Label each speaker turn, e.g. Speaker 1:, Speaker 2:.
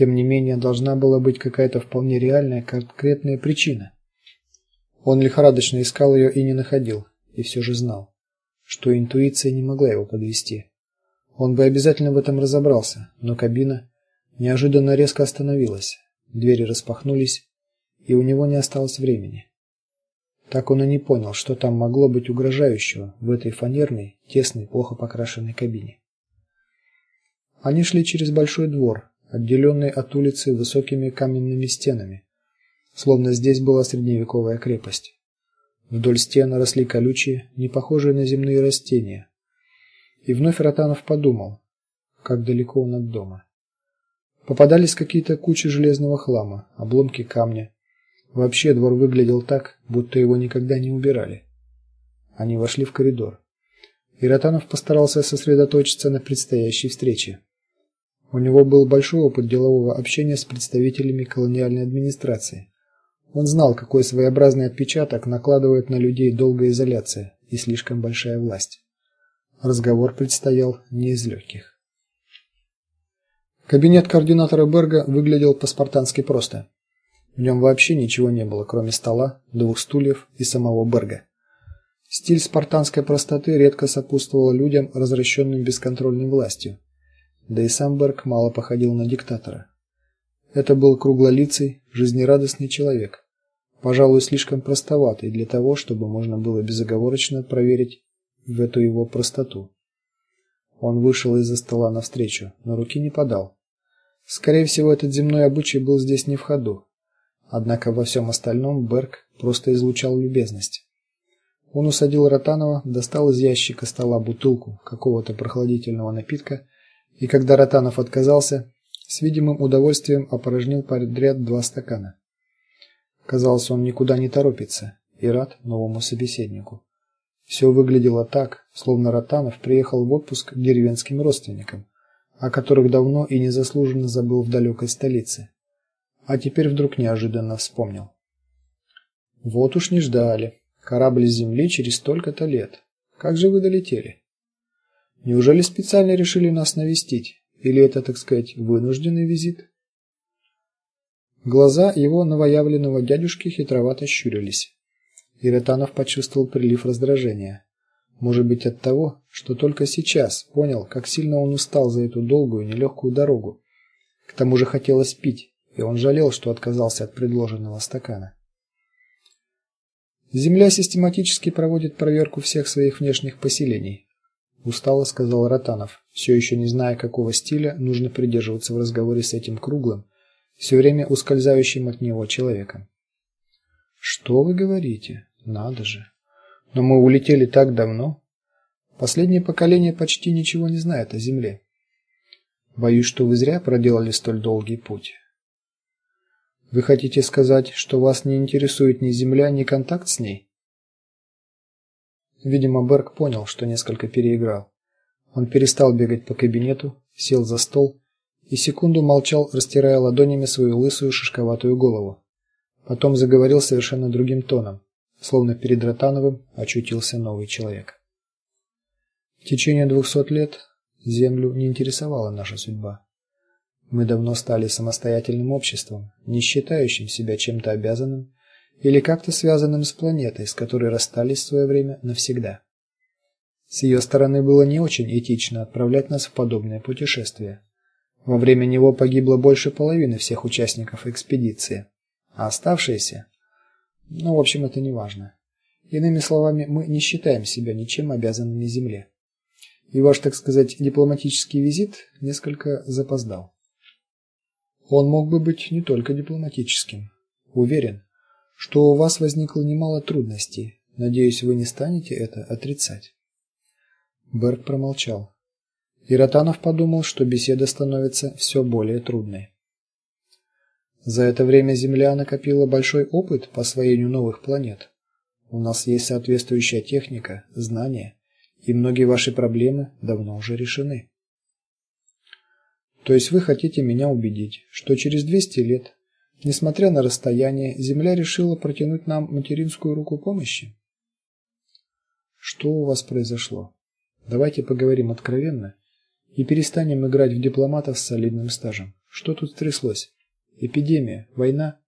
Speaker 1: Тем не менее, должна была быть какая-то вполне реальная, конкретная причина. Он лихорадочно искал ее и не находил, и все же знал, что интуиция не могла его подвести. Он бы обязательно в этом разобрался, но кабина неожиданно резко остановилась. Двери распахнулись, и у него не осталось времени. Так он и не понял, что там могло быть угрожающего в этой фанерной, тесной, плохо покрашенной кабине. Они шли через большой двор, отделенный от улицы высокими каменными стенами, словно здесь была средневековая крепость. Вдоль стен росли колючие, не похожие на земные растения. И вновь Ротанов подумал, как далеко он от дома. Попадались какие-то кучи железного хлама, обломки камня. Вообще двор выглядел так, будто его никогда не убирали. Они вошли в коридор. И Ротанов постарался сосредоточиться на предстоящей встрече. У него был большой опыт делового общения с представителями колониальной администрации. Он знал, какой своеобразный отпечаток накладывает на людей долгая изоляция и слишком большая власть. Разговор предстоял не из легких. Кабинет координатора Берга выглядел по-спартански просто. В нем вообще ничего не было, кроме стола, двух стульев и самого Берга. Стиль спартанской простоты редко сопутствовал людям, развращенным бесконтрольной властью. Да и сам Берг мало походил на диктатора. Это был круглолицый, жизнерадостный человек, пожалуй, слишком простоватый для того, чтобы можно было безоговорочно проверить в эту его простоту. Он вышел из-за стола навстречу, но руки не подал. Скорее всего, этот земной обычай был здесь не в ходу. Однако во всем остальном Берг просто излучал любезность. Он усадил Ротанова, достал из ящика стола бутылку какого-то прохладительного напитка, и когда Ротанов отказался, с видимым удовольствием опорожнил подряд два стакана. Казалось, он никуда не торопится и рад новому собеседнику. Все выглядело так, словно Ротанов приехал в отпуск к деревенским родственникам, о которых давно и незаслуженно забыл в далекой столице. А теперь вдруг неожиданно вспомнил. Вот уж не ждали. Корабль с земли через столько-то лет. Как же вы долетели? Неужели специально решили нас навестить или это, так сказать, вынужденный визит? Глаза его новоявленного дядюшки хитровато щурились. И Ретанов почувствовал прилив раздражения. Может быть, от того, что только сейчас понял, как сильно он устал за эту долгую, нелегкую дорогу. К тому же хотелось пить, и он жалел, что отказался от предложенного стакана. Земля систематически проводит проверку всех своих внешних поселений, устало сказал Ротанов, все еще не зная, какого стиля нужно придерживаться в разговоре с этим круглым, все время ускользающим от него человеком. Что вы говорите? Надо же. Но мы улетели так давно. Последнее поколение почти ничего не знает о Земле. Боюсь, что вы зря проделали столь долгий путь. Вы хотите сказать, что вас не интересует ни Земля, ни контакт с ней? Видимо, Берг понял, что несколько переиграл. Он перестал бегать по кабинету, сел за стол и секунду молчал, растирая ладонями свою лысую шишковатую голову. Потом заговорил совершенно другим тоном словно перед Ротановым очутился новый человек. В течение двухсот лет землю не интересовала наша судьба. Мы давно стали самостоятельным обществом, не считающим себя чем-то обязанным или как-то связанным с планетой, с которой расстались в свое время навсегда. С ее стороны было не очень этично отправлять нас в подобное путешествие. Во время него погибло больше половины всех участников экспедиции, а оставшиеся ну, в общем, это не важно. Иными словами, мы не считаем себя ничем обязанными земле. И ваш, так сказать, дипломатический визит несколько запоздал. Он мог бы быть не только дипломатическим. Уверен, что у вас возникло немало трудностей. Надеюсь, вы не станете это отрицать. Берг промолчал. И подумал, что беседа становится все более трудной. За это время Земля накопила большой опыт по освоению новых планет. У нас есть соответствующая техника, знания, и многие ваши проблемы давно уже решены. То есть вы хотите меня убедить, что через 200 лет, несмотря на расстояние, Земля решила протянуть нам материнскую руку помощи? Что у вас произошло? Давайте поговорим откровенно и перестанем играть в дипломатов с солидным стажем. Что тут стряслось? Эпидемия, война?